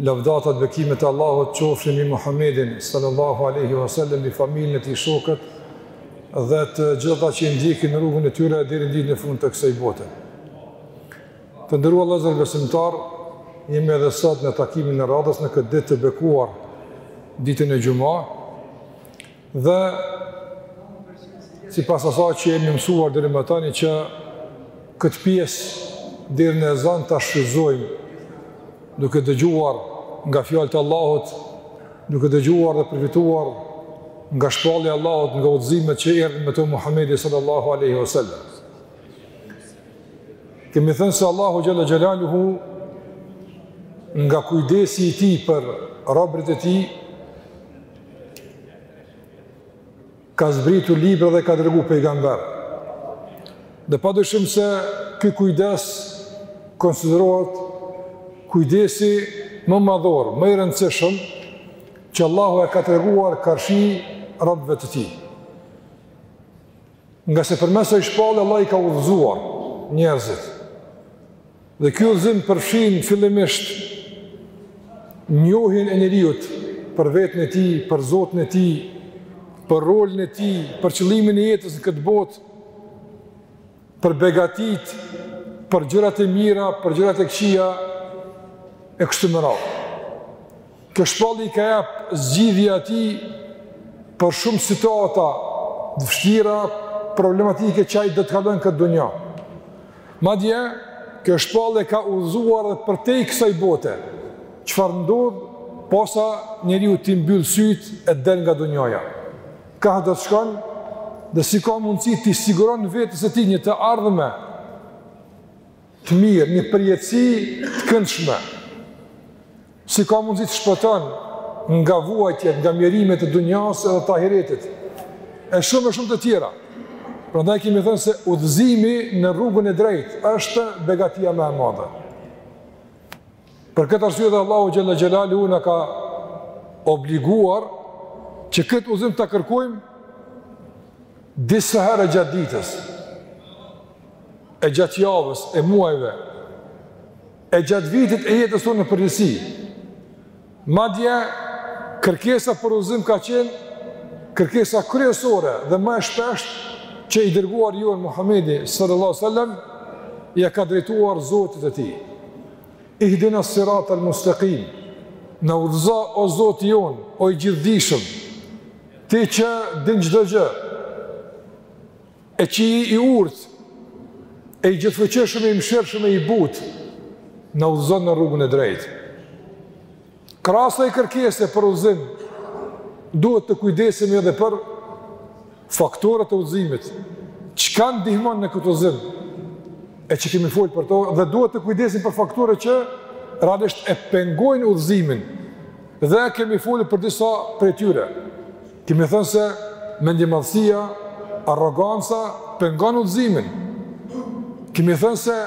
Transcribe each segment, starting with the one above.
Lavdata dhe bekimet e Allahut qofshin mbi Muhamedin sallallahu alaihi wasallam, mbi familjen e tij, shokët dhe të gjithë ata që i ndjekin rrugën e tyre deri në fund të kësaj bote. Të nderuar vëllezër besimtar, jemi edhe sot në takimin e radhës në këtë ditë të bekuar, ditën e xhuma. Dhe, sipas asaj që jemi mësuar deri më tani që këtë pjesë deri në ezan ta shfrytëzojmë duke dëgjuar nga fjalët e Allahut, duke dëgjuar dhe përfituar nga shpallja e Allahut nga udhëzimet që erdhi me to Muhammedi sallallahu aleyhi wa sallam. Kemi thënë se Allahu xhel-le xhelaluhu nga kujdesi i tij për robërit e tij, ka zbritur libra dhe ka dërgu pejgamber. Dhe pa dyshim se ky kujdes konsiderohet kujdesi më madhor, më i rëndësishëm, që Allahu e ka treguar karshi robëve të tij. Ngase përmes asaj shpallje, Allahu i ka udhëzuar njerëzit. Dhe ky udhëzim përfshin fillimisht njohjen e njeriut për veten e tij, për Zotin e tij, për rolin e tij, për qëllimin e jetës në këtë botë, për begatitë, për gjërat e mira, për gjërat e këqija e kështu me radhë. Kjo shpallje i ka jap zgjidhje atij për shumë situata të vështira, problematike që ai do t'i kalon në këtë dunja. Madje kjo shpallje ka udhëzuar edhe përtej kësaj bote. Çfarë ndodh posa njeriu t'i mbyll sytë e të del nga dunjaja? Kah do të shkon dhe si ka mundësi t'i siguron vetes së tij një të ardhme të mirë, një përjetësi të këndshme. Si ka mundësi të shpëton nga vuajtjet, nga mjerimet e dunjasë edhe të ahiretit, e shumë e shumë të tjera. Prandaj kemi thënë se udhëzimi në rrugën e drejtë është begatia më e madhe. Për këtë arsye dhe Allahu xhel-le xhelaluhu na ka obliguar që këtë udhëzim ta kërkojmë disa herë gjatë ditës. e gjatë javës, e muajve, e gjatë vitit e jetës tonë në përgjithësi. Madje, kërkesa për udhëzim ka qenë kërkesa kryesore dhe më e shpeshtë që i dërguari jonë Muhammedi sallallahu sallam ia ka drejtuar Zotit të tij. Ihdina sirat al mustekim, na udhëzo o Zoti jonë, o i gjithëdijshëm, ti që din çdo gjë, E që i urtë, e i gjithëfuqishëm e i mëshirshëm e i butë, na udhëzon në rrugën e drejtë. Krahas asaj kërkese për udhëzim, duhet të kujdesemi edhe për faktorët e udhëzimit, çka ndihmon në këtë udhëzim, e që kemi folë për to, dhe duhet të kujdesim për faktorët që realisht e pengojnë udhëzimin, dhe kemi folë për disa prej tyre. Kemi thënë se mendjemadhësia, arroganca pengon udhëzimin. Kemi thënë se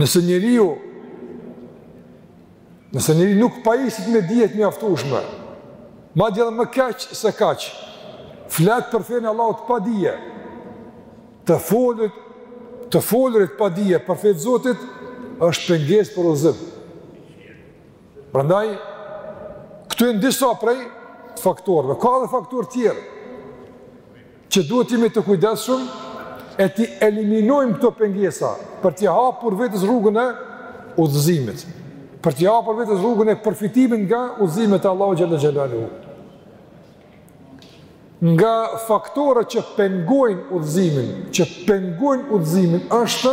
nëse njeriu nëse njeriu nuk pajiset me dije të mjaftueshme, madje edhe më keq se kaq, flet për fenë e Allahut pa dije, të folit, të folurit pa dije për fenë e Zotit është pengesë për udhëzim. Prandaj, këto janë disa prej faktorëve. Ka edhe faktorë tjerë që duhet të jemi të kujdesshëm e t'i eliminojmë këto pengesa për t'i hapur vetes rrugën e udhëzimit, për t'i hapur vetes rrugën e përfitimit nga udhëzimet e Allahut xhele xhelaluhu. Nga faktorët që pengojnë udhëzimin, që pengojnë udhëzimin është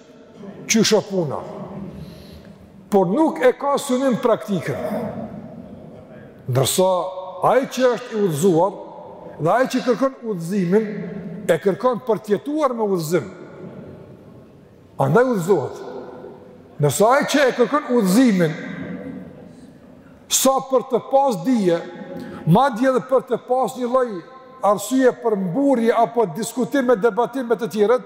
Qysh o puna. Por nuk e ka synim praktikën. Ndërsa, ai që është i udhëzuar, dhe ai që kërkon udhëzimin, e kërkon për të jetuar me udhëzim. Andaj udhëzohet. Ndërsa ai që e kërkon udhëzimin, sa për të pas dije, madje edhe për të pas një lloj arsye për mburrje apo diskutim e debatim me të tjerët,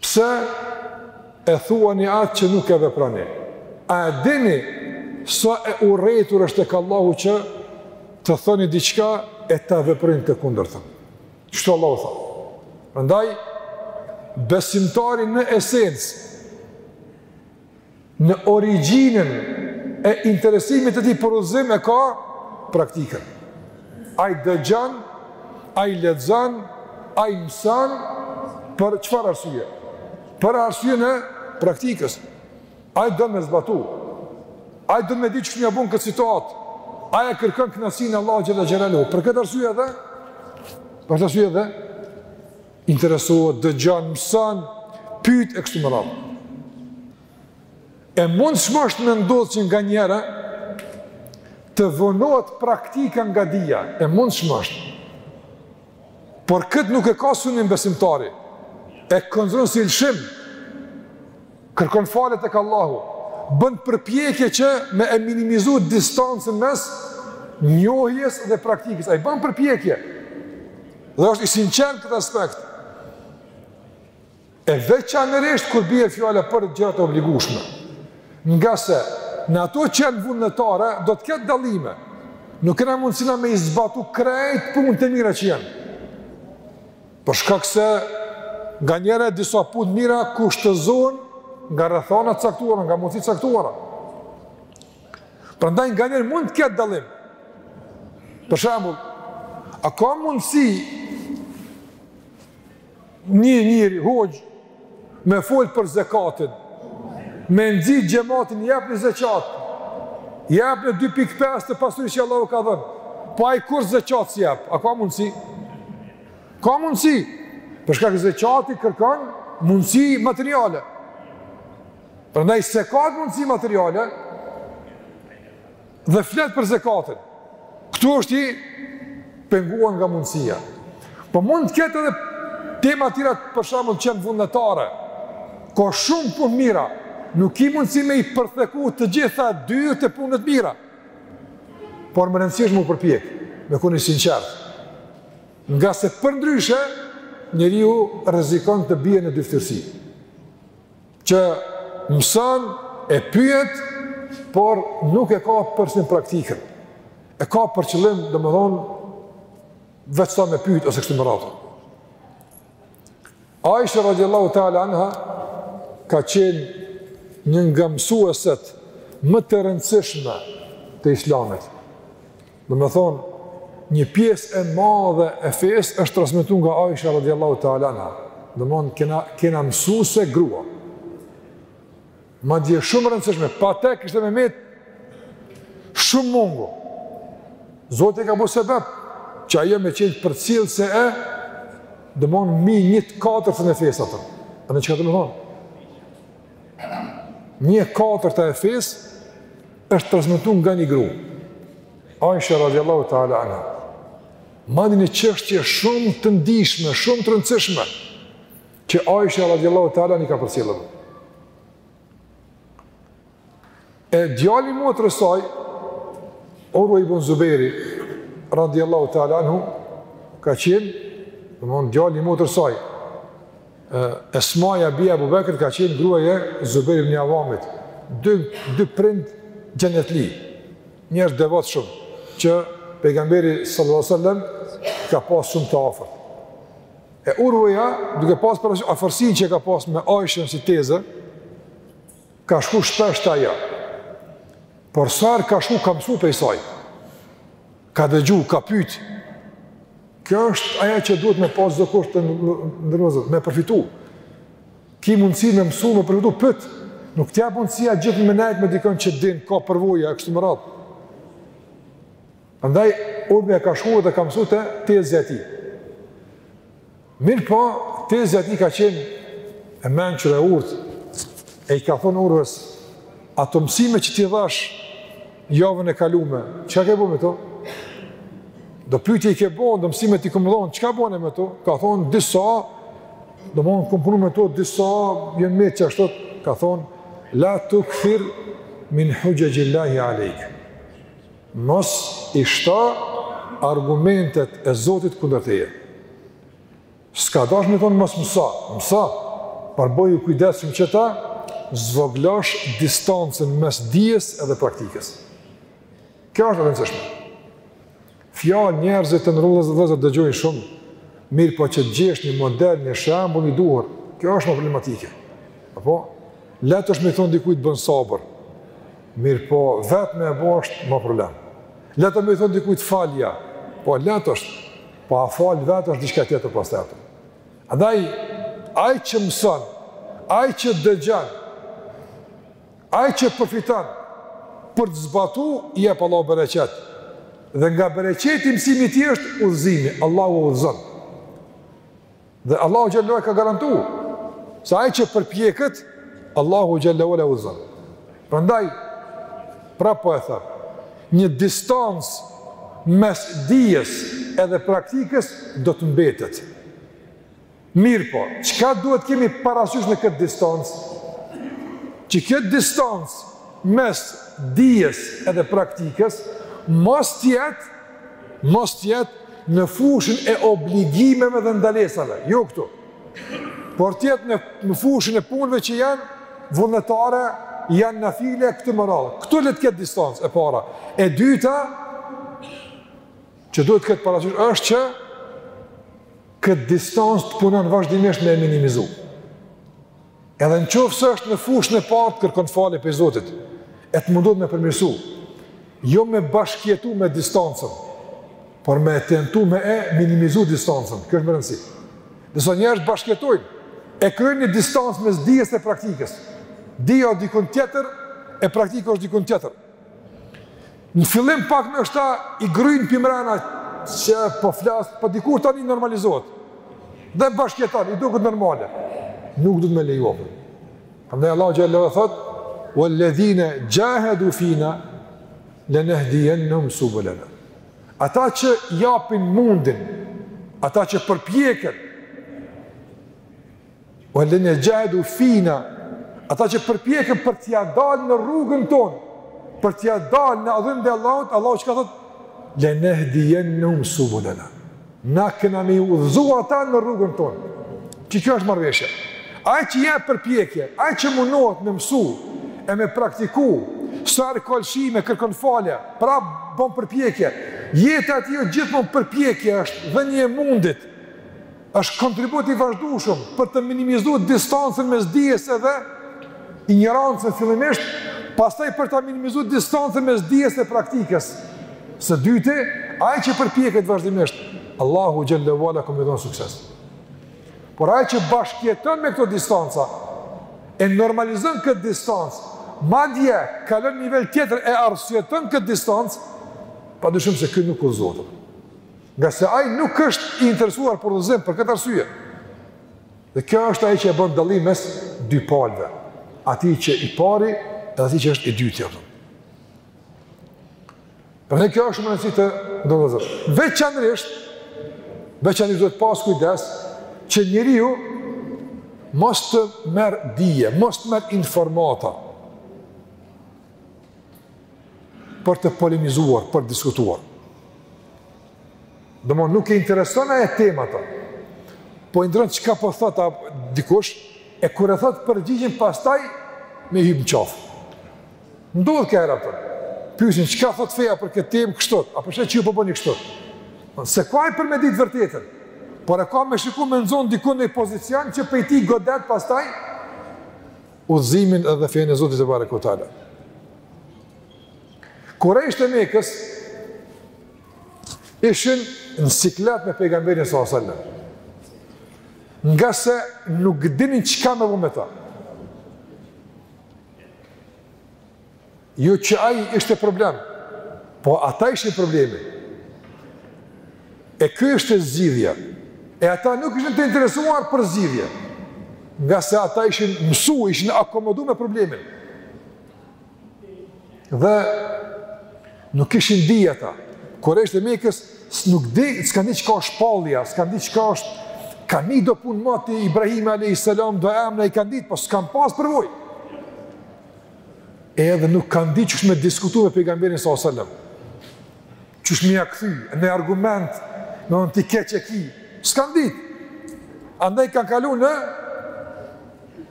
Pse e thoni atë që nuk e veproni? A e dini sa e urrejtur është tek Allahu që të thoni diçka e të veproni të kundërtën? Kështu Allahu thotë. Prandaj besimtari në esencë Në origjinën e interesimit të tij për udhëzim e ka praktikën. Ai dëgjon, ai lexon, ai mëson për çfarë arsye? Për arsyen e praktikës. Ai do me zbatu. Ai do me di çka me bo në këtë situatë. Ai e kërkon kënaqësinë e Allahut xhele xhelaluhu. Për këtë arsye edhe, për këtë arsye edhe, interesohet, dëgjon, mëson, pyet e kështu me radhë. E mundshme është me ndodhë që nganjëherë të vonohet praktika nga dija, e mundshme është. Por këtë nuk e ka synim besimtari, e konsideron si lëshim, kërkon falje tek Allahu, bën përpjekje që me e minimizu distancën mes njohjes dhe praktikës, ai bën përpjekje, dhe është i sinqertë në këtë aspekt, e veçanërisht kur bie fjala për gjërat e obligushme, ngase në ato që janë vullnetare, do të ketë dallime, nuk kena mundësina me i zbatu krejt punët e mira që janë, Për shkak se nganjëherë disa punë mira kushtëzohen nga rrethana të caktuara, nga mundësi të caktuara. Prandaj nganjëherë mund të ketë dallim. Për shembull, a ka mundësi një njeri hoxhë me fol për zekatin, me nxit xhamatin jepne zekat. Jepne 2.5 të pasurisë që Allahu u ka dhënë. Po ai kurrë zekat s'jep? A ka mundësi? Ka mundësi, për shkak se zekati kërkon mundësi materiale. Prandaj s'e ka mundësi materiale dhe flet për zekatin. Ktu është i penguar nga mundësia. Po mund të ketë edhe tema të tjera për shembull që janë vullnetare. Ka shumë punë të mira, nuk ki mundësi me i përtheku të gjitha dyert e punëve të mira. Por me rëndësi është me u përpjek, me kon i sinqertë. Ngase përndryshe, njeriu rrezikon të bie në dyftyrësi. Që mëson e pyet, por nuk e ka për synim praktikën. E ka për qëllim, domethënë, veç sa me pyet, ose kështu me radhë. Aisha radiallahu ta'ala anha, ka qenë një nga mësueset më të rëndësishme të islamit. Domethonë, një pjesë e madhe e fesë është transmetu nga Aisha radiallahu ta'ala anha. Domethonë, kena, kena mësuese grua. Madje shumë të rëndësishme, pa te kishte me met shumë mangu. Zoti e ka bo sebep, që ajo me qenë përcjellëse e, domethonë, mbi një të katërtën e fesë atëherë. A e dini çka domethonë? Një e katërta e fesë është transmetu nga një gru. Aisha radiallahu ta'ala anha. Madje në çështje shumë të ndjeshme, shumë të rëndësishme, që Aisha radiallahu ta'ala anha i ka përcjellë. E djali i motrës saj, Urve ibn Zubejri, radiallahu ta'ala anhu, ka qenë, domethënë djali i motrës saj, Esmaja bija e Ebu Bekrit ka qenë gruaja e Zubejr ibn Avamit, dy, dy prind xhenetli, njerëz të devotshëm, që pejgamberi sallallahu sallam ka pas shumë të afërt. E Urveja, duke pas për afërsinë që ka pas me Aishën si teze, Ka shku shpesh te ajo. Por sa herë ka shku, ka mësu prej saj. Ka dëgju, ka pyt. Kjo është ajo që duhet me pas, domethënë kështu, të nderuar vëllezër, me përfitu. Ki mundësi me mësu, me përfitu, pyt. Nuk t'jepet mundësia gjithë me nejt me dikën që din, ka përvoja, e kështu me radhë. Andaj, Urveja ka shku dhe ka mësu te tezja e tij. Mirëpo, tezja e tij ka qenë e mençur, e urtë, e i ka thonë Urves, ato mësime që t'i dhashë javën e kalume, çka ke bo me to? Do pytje i ke bo, do mësime t'i kom dhonë, çka bone me to? Ka thonë, disa, domethënë kom punu me to, disa, jon met ashtu, ka thonë, la tukthir min huxhexhil-lahi alejk. Mos i shto argumentet e Zotit kundër teje. S'ka dashur me thonë mos mëso, mëso, por bëhu i kujdesshëm që ta zvogëlosh distancën mes dijes edhe praktikës. Kjo është e rëndësishme. Fjalë njerëzit të nderuar vëllezër dëgjojnë shumë, mirëpo që t'gjesh një model, një shembull i duhur. Kjo është më problematike. Apo lehtë është me i thonë dikujt bën sabër. Mirëpo, vetë me e bo është më problem. Lehtë me i thonë dikujt falja, po lehtë është, po a fal vetë është diçka tjetër pastaj. Andaj, ai që mëson, ai që dëgjon, ai që përfiton, për të zbatu, i jep Allahu bereqet. Dhe nga bereqeti i mësimit të tij është udhëzimi, Allahu e udhëzon. Dhe Allahu xhel-le ve ala ka garantu se ai që përpjeket, Allahu xhel-le ve ala e udhëzon. Prandaj prapë po e them, një distancë mes dijes edhe praktikës do të mbetet. Mirëpo, çka duhet kemi parasysh në këtë distancë? Që kjo distancë mes dijes edhe praktikës, mos t'jetë mos të jetë në fushën e obligimeve dhe ndalesave, jo këtu, por të jetë në, në fushën e punëve që janë vullnetare, janë nafile e kështu me radhë. Këtu le të ketë distancë e para. E dyta, që duhet të ketë parasysh, është që këtë distancë të punon vazhdimisht me e minimizu. Edhe në qoftë se është në fushën e parë, kërkon falje prej Zotit, e të mundot me përmirësu, jo me bashkjetu me distancën, por me tentu me e minimizu distancën, kjo është me rëndësi. Disa njerëz bashkjetojnë, e krijojnë një distancë mes dijes e praktikës. Dija është dikun tjetër, e praktika është dikun tjetër. Në fillim pak me shta i gryn përmrena që po flet, po dikur tani normalizohet. Dhe bashkjeton, i duket normale. Nuk duhet me leju. Prandaj Allahu xhel-le thot, uel-ledhine xhahedu fina, le nehdijennehum subulena. Ata që japin mundin, ata që përpjeken, Uel-ledhine xhahedu fina, ata që përpjeken për t'ja dalë në rrugën tonë, për t'ja dalë në adhurim të Allahut, Allahu çka thot, le nehdijennehum subulena, na kena me i udhëzu ata në rrugën tonë, qikjo është marrëveshja. Ai që jep përpjekje, ai që mundohet me mësu, e me praktiku, sa herë ka lëshime, kërkon falje, pra bon përpjekje, jeta e tij o gjithmon përpjekje është dhënie e mundit, Është kontribut i vazhdueshëm për të minimizuar distancën mes dijes edhe injorancës fillimisht, pastaj për ta minimizuar distancën mes dijes e praktikës. Së dyti, ai që përpjeket vazhdimisht, Allahu xhel-le ue ala ka me i dhon sukses. Por ai që bashkëjeton me këtë distancë e normalizon këtë distancë, madje kalon në nivel tjetër e arsyeton këtë distancë, padyshim se ky nuk udhëzohet. Ngase ai nuk është i interesuar për udhëzim për këtë arsye. Dhe kjo është ajo që e bën dallimin mes dy palëve. Atij që i pari dhe atij që është i dyti apo. Prandaj kjo është me rëndësi të nderuar vëllezër. Veçanërisht, veçanërisht duhet pas kujdes që njeriu mos të merr dije, mos të merr informata. për të polemizuar, për të diskutuar. Domethënë nuk e interesojnë temat, po i intereson çka po thot dikush, e kur e thot përgjigjen pastaj, me hyp në qafë. Ndodh kaherë pra, pysin çka thot feja për këtë temë kështu, apo pse ju po bëni kështu. S'e ka ai për me ditë vërtetën, por e ka me shiku me nxon dikun në pozicion që pe t'i godet pastaj, udhëzimin edhe fenë e Zotit tebareke ue teala. Kurejshët e Mekës, ishin në siklet me pejgamberin salallahu alejhi ue selem. Ngase nuk dinin çka me bo me ta. Jo që ai ishte problem, po ata ishin problemi. E ky ishte zgjidhja. E ata nuk ishin të interesuar për zgjidhje. Nga se ata ishin mësu, ishin akomodu me problemin. Dhe nuk kishin dije ata. Kurejshët e Mekës, nuk di, s'kanë di çka është shpallja, s'kanë di çka është, kanë ni do punë mati Ibrahim a.s. do emna i kanë dit, po s'kanë pas përvojë. E edhe nuk kanë di qysh me diskutu me pejgamberin s.a.s. Qysh me ja kthy një argument, me thënë ti keq e ki. S'kanë di. Andaj kanë kalu në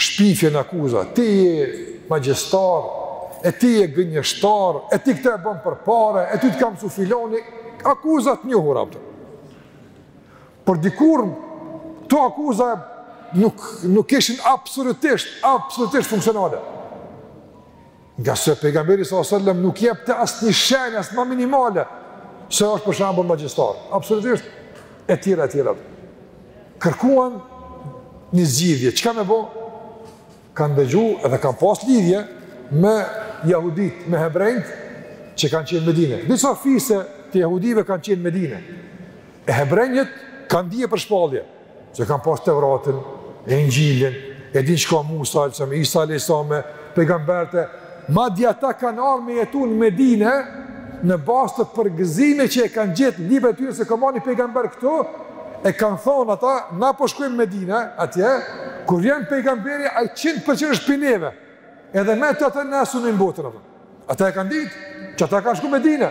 shpifje në akuza. Ti je magjistar, e ti je gënjeshtar, e ti këtë e bon për pare, e ty të ka mësu filani. Akuza të njohura këto. Por dikur këto akuza nuk nuk ishin absolutisht, absolutisht funksionale. Nga se pejgamberi sallallahu alajhi wasallam nuk jepte asnjë shenjë as ma minimale se është për shembull magjistar. Absolutisht e tjera e tjera. Kërkuan një zgjidhje. Çka me bo? Kanë dëgju edhe kanë pas lidhje me jahuditë, me hebrenjtë që kanë qenë në Medinë. Disa fise të jahudive kanë qenë në Medinë. Hebrenjtë kanë dije për shpallje, që kanë pas Tevratin, e Inxhilin, e dinë çka Musa, alejhi selam, Isa, alejhi selam, pejgamberët, madje ata kanë ardhë me jetu në Medine, në bazë të përgëzimeve që i kanë gjet në librat e tyre se ka me ardhë një pejgamber këtu, e kanë thonë ata, na po shkojmë Medine, atje, kur vjen pejgamberi, ai qind për qind është prej neve, edhe me të ata, ne e sunojmë botën, ata. Ata e kanë ditë, qata kanë shku Medine.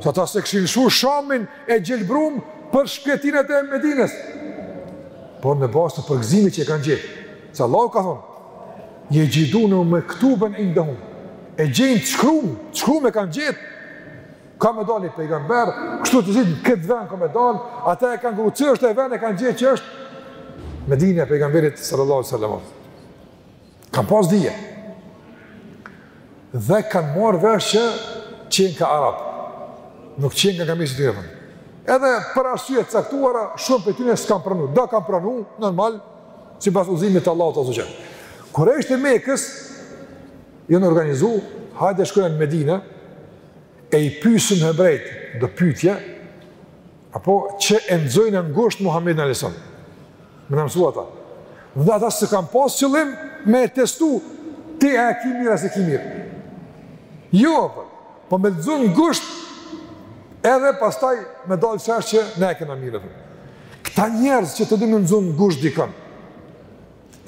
Se ata s'e kishin lshu Shamin e gjelbrum për shkretinat e Medinës. Por në bazë të përgëzimit që e kanë gjet. Se Allahu ka thonë, jexhidunehu mektuben indehum. E gjejnë të shkrum, të shkrum e kanë gjet. Ka me dalë ni pejgamber, kështu të zinë, këtë ven ka me dalë, ata e kanë kqyr, cili është ai ven e kanë gjet që është, Medina e pejgamberit sallallahu alajhi wasallam. Kanë pas dije. Dhe kanë marrë vesh që qenka arab. Nuk qenka kamisë të jepën. Edhe për arsye të caktuara, shumë prej tyne s'kanë pranu. Do kanë pranu, normal, sipas udhëzimit të Allahut azze ve xhel. Kurejshët e Mekës janë organizu, hajde shkojmë në Medine, e i pysim hebrejt, do pytje, Apo që e nxojna ngushtë Muhammedin alejhi selam. Më na mësua ata. Dhe ata s'e kanë pas qëllim me e testu ti e ki mirë a s'e ki mirë. Jo, po, po me nxon ngusht edhe pastaj me dalë qe që ne e kena mirë. Këta njerëz që dojnë me nxon ngusht dikën,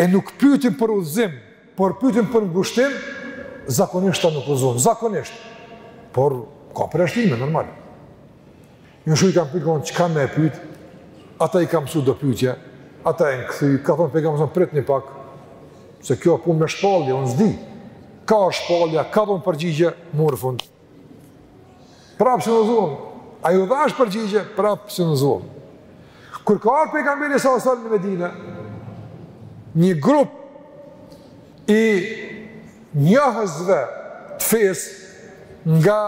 e nuk pytin për udhëzim, por pytin për ngushtim, zakonisht këta nuk udhzohen, zakonisht. Por, ka përjashtime, normal. Shku i kan pytë, këmon, çka me e pytë, ata i kan mësu do pytje, ata janë kthy, ka thonë Pejgamberi, pritni pak, se kjo punë me shpallje, unë s'di, ka ardh shpallja, ka dhonë përgjigje, mori fund. Prapë s'u udhzuan, a ju dhash përgjigje, prapë s'u udhzuan. Kur ka ardh Pejgamberi salallahu alejhi ve selem në Medinë, një grup i njohësve të fesë nga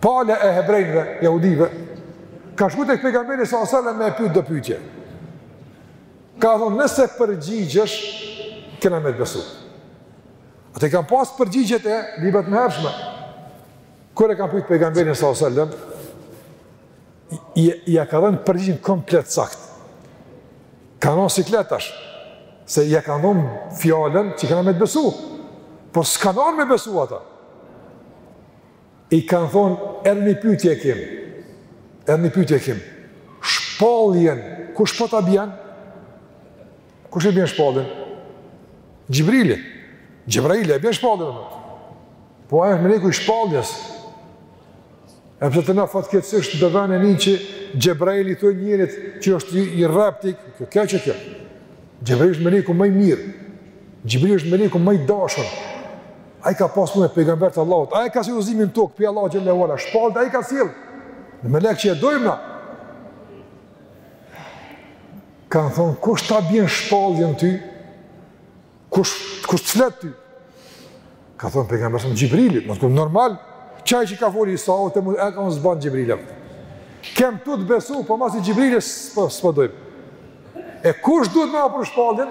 Pala e hebrejve, jahudive, kan shku tek Pejgamberi salallahu alejhi ve selem me e pyt do pytje. Kan thonë, nëse përgjigjesh, kena me të besu. Ata i kan pas përgjigjet në librat e mëhershme. Kur e kan pyt pejgamberin salallahu alejhi ve selem, ja ka dhenë përgjigjen komplet sakt. Kan kon në siklet tash, se ja kan dhenë fjalën që kena me të besu. Por s'kanë me besu ata. I kanë thonë, edhe një pytje e kemi, edhe një pytje e kemi, shpalljen, kush po ta bjen? Kush e bjen shpalljen? Xhibrili, Xhibrili e bjen shpalljen, po ai është meleku i shpalljes, e përse të na fatkeqësisht dhe venë e një që Xhibrili të njërit që është i rreptë, kjo kjo që kjo, Xhibrili është meleku më i mirë, Xhibrili është meleku më i dashun, Ai ka pasur me pejgamberët e Allahut, ai ka sjellë udhëzimin në tokë, pi Allahut xhele ve ala, shpalljen ai e ka sjell. Një melek që e dojmë na. Kan thon kush ta bjen shpalljen ty? Kush të flet ty? Ka thon pejgamberi Xhibrili, mos kum normal. Qaj që ka fol, Isa o të mund e kan thon s'ban Xhibrili. Kem tu të besu, po masi Xhibrili s'po s'po dojmë. E kush duhet me pru shpalljen?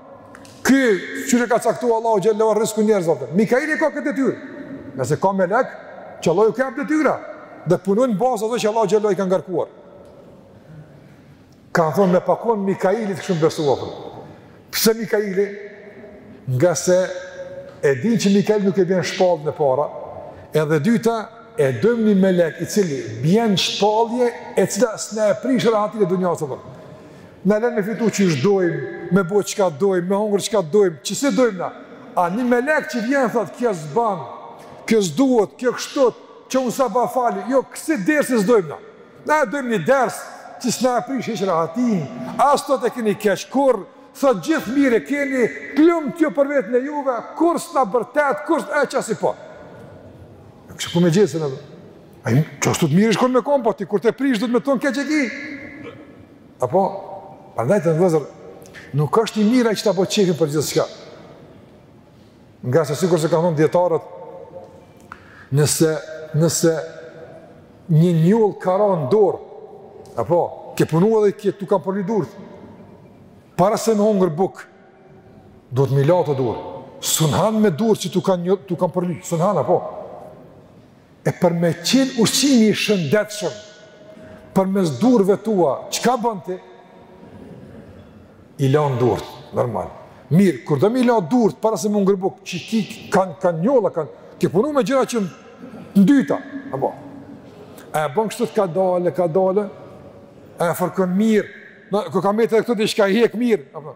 Ky, qysh e ka caktu Allahu xhele, rriskun njerëzve, Mikaili ka këtë detyrë, se ka melek, që Allahu u jep detyra, dhe punojnë në bazë ato që Allahu xhele i ka ngarkuar. Kan thonë me pa kon Mikaili të kishim besu, dhe, Pse Mikaili? Ngase e din që Mikaili nuk e bjen shpalljen e para, edhe e dyta, e dojmë një melek i cili bjen shpallje e cila s'na e prish rahatinë e dunjasë, dhe, Na len me fitu qysh dojmë, me bo çka dojmë, me hongër çka dojmë, qysh dojmë na. A një melek që vjen thotë, kjo s'ban, kjo s'duhet, kjo kështu, që unë sa ba fali, jo kësi dersi s'dojmë na. Na e dojmë një ders, që s'na e prish hiç rahatin, as thotë e keni keq kurrë, thotë gjithë mirë e keni, lum kjo për veten e juve, kurrë s'na bërtet, kurrë s'na e qasi po. Kështu ku me gjithë se në dhe. Ai që është të të mirë shkon me kompa, ti kur të prish dhe të me tonë keqë e ki. Apo, prandaj të nderuar vëllezër, nuk është i mirë ai që ta bon qefin për gjithçka. Ngase sikurse kanë thonë dijetarët, nëse, nëse një njollë ka ra në dorë, apo, ke punu edhe i ke, t'u kanë përly durët, para se me hongër bukë, duhet me i la durët, s'un han me durë që t'u kanë, kanë përly, s'un han, apo, E për me qenë ushqimi i shëndetshëm, përmes durve tua, çka bën ti? I lan durët, normal. Mirë, kur do me i la durët, para se me hongër bukë, që ti kanë kan njolla, kanë, ke punu me gjëra të ndyta, apo. E bën kështu ti kadale, kadale, e fërkon mirë, në, ku ka metë edhe këtu diçka e hek mirë, apo.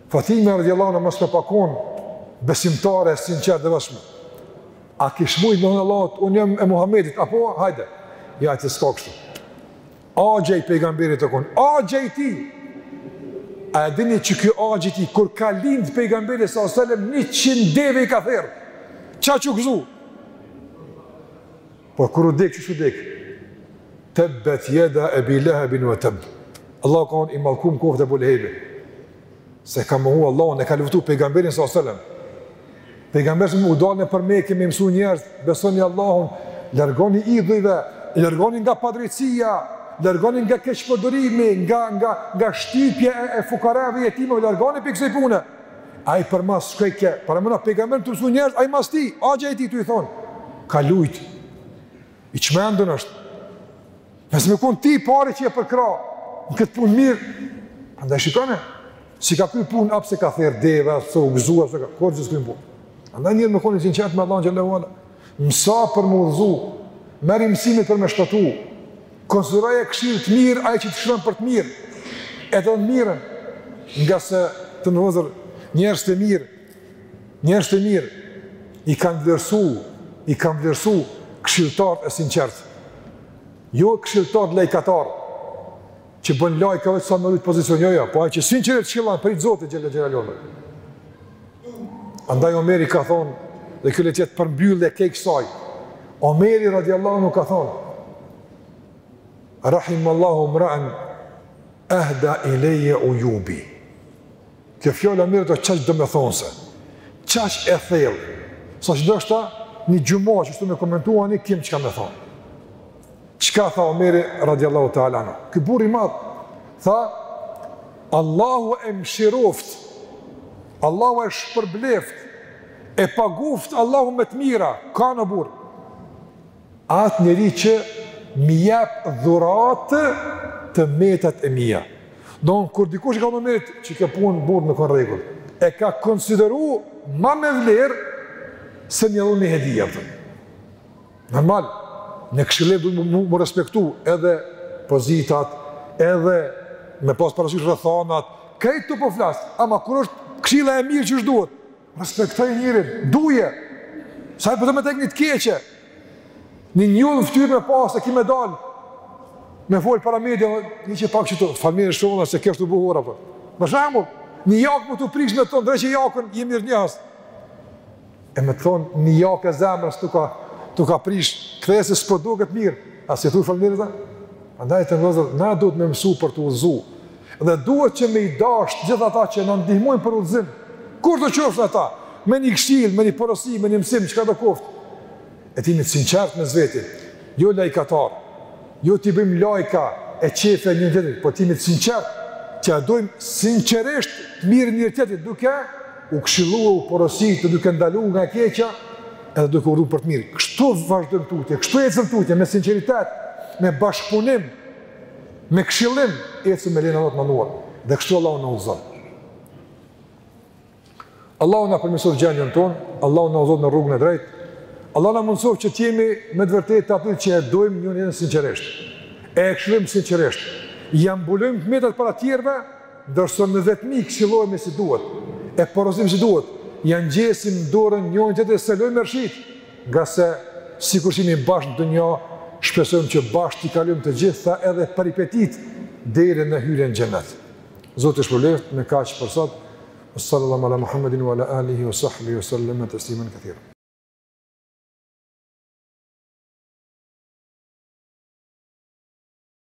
Fatime radijallahu anha mos me pas kon besimtare, e sinqertë, e devotshme. A kish mujt me thonë Allahut, unë jam e Muhamedit, apo hajde, jo që s'ka kështu. Axha i pejgamberit tu konë, axha i tij, a e dini që ky axha i tij, kur ka lindë pejgamberi s.a.s. njëqind deve i ka therë, aq u gëzu. Por kur u dek qysh u dek. Tebbet jeda Ebi Lehebin ve tebb. Allahu ka thonë i mallkum koftë Ebu Lehebi. Se ka mohu Allahun e ka luftu pejgamberin s.a.s. Pejgamberi u dal nëpër Mekë me i mësu njerëz, besoni Allahun, largoni idhujve, largoni nga padrejtësia, largoni nga keqpërdorimi, nga nga nga shtypja e, e fukarave e jetimëve, largoni prej kësaj pune. Ai përmas shkojke, paramendo pejgamberi tu mësu njerëz, ai mas tij, axha i tij tu i thonë, ka lujt, i çmendun është, n'vend se me kon ti i pari që e përkrah, në këtë punë të mirë, andaj shikone, s'i ka kry punë, as pse ka therë deve, as pse u gëzua, as pse ka, kurrgjë s'kry punë. Andaj njeri me kon i sinqertë me Allahun xhelle ve Mëso për me u udhëzu, merri mësimet për me shpëtu, konsideroje këshillë të mirë ai që të këshillon për të mirë, e ta don të mirën, ngase të nderuar vëllezër njerëzit e mirë, njerëzit e mirë, i kanë vlerësu, i kanë vlerësu këshilltarët e sinqertë, jo këshilltarët lajkatarë, që bën lajka vetë sa me rritë pozicion, jo, jo, po ai që sinqerisht këshillon për hir Zotit Xhele Xhelaluhu Andaj Omeri ka thonë, dhe kjo le t'jetë përmbyllje e krejt kësaj, Omeri radiallahu anhu ka thonë, Rahimallahu mra'en, ehda ilejje ujubi. Kjo fjalë e Omerit është kaq domethënëse, kaq e thellë, sa që ndoshta një xhuma kështu me komentu, kemi çka me thonë. Çka tha Omeri radiallahu ta'ala anhu? Ky burr i madh, tha, Allahu e mshiroftë, Allahu e shpërbleftë, e paguftë Allahu me të mira, ka kon burrë. atë njeri që m'i jep dhuratë të metat e mija. Dmth kur dikush i ka thon Omerit që kjo punë, burrë, nuk o n'rregull, e ka konsideru ma me vlerë se një dhunti, një hedije. Për. Normal, në këshillë duhet me, me, m'u respektu edhe pozitat, edhe me pas parasysh rrethanat, kujt ti po flasë, ama kur është këshilla e mirë qysh duhet, Respektoje njerin, duje, se ai po do me ta hek një të keqe, një njollë n'ftyrë me pas, e ki me dal, me folë para media, një që ta hek i thu faleminderit shumë, se kështu t'u bë hora, për. Po. M'shpëtove, një jakë me t'u prish me të thonë, ndreqe jakën, jemi mirënjohës. E me të thonë, një jakë e zemrës t'u ka, t'u ka prish, ktheje se s'po duket mirë, a s'i thu faleminderit? Andaj vëllezër, na duhet me mësu për t'u udhëzu, Dhe duhet që me i dashtë të gjithë ata që na ndihmojnë për udhëzim, kushdo qofshin ata, me një këshilë, me një porosi, me një mësim, çkado koftë, e t'jemi të sinqertë mes veti, jo lajkatarë, jo t'i bëjmë lajka e qejfe njëri-tjetrit, po t'jemi të sinqertë, t'ia dojmë sinqerisht të mirën njëri-tjetrit, duke u këshilu e u porosi, duke ndalu nga e keqja, edhe duke urdhëru për të mirë. Kështu vazhdojmë tutje, kështu ecim tutje, me sinqeritet, me bashkëpunim, Me këshillim, ecim me lejen e Allahut të Lartësuar dhe kështu Allahu na udhëzon. Allahu na përmirësoftë gjendjen tonë, Allahu na udhëzoftë në rrugën e drejtë. Allahu na mundësoftë që të jemi me të vërtetë prej atyre që e dojmë njëri-tjetrin sinqerisht. E këshillojmë sinqerisht. Ia mbulojmë të metat para tjerëve, ndërsa në vetmi këshillohemi si duhet. E porosim si duhet. Ia ngjesim dorën njëri-tjetrit, s'e lojmë me rrëshqit. Ngase, sikur që jemi bashkë në dunja, shpresojmë që bashkë t'i kalojmë të gjitha edhe peripetitë deri në hyrjen në Xhenet. Zoti ju shpërbleftë me kaq për sot. Sallallahu ala Muhammedin wa ala alihi wa sahbihi wa sallam tasliman kathira.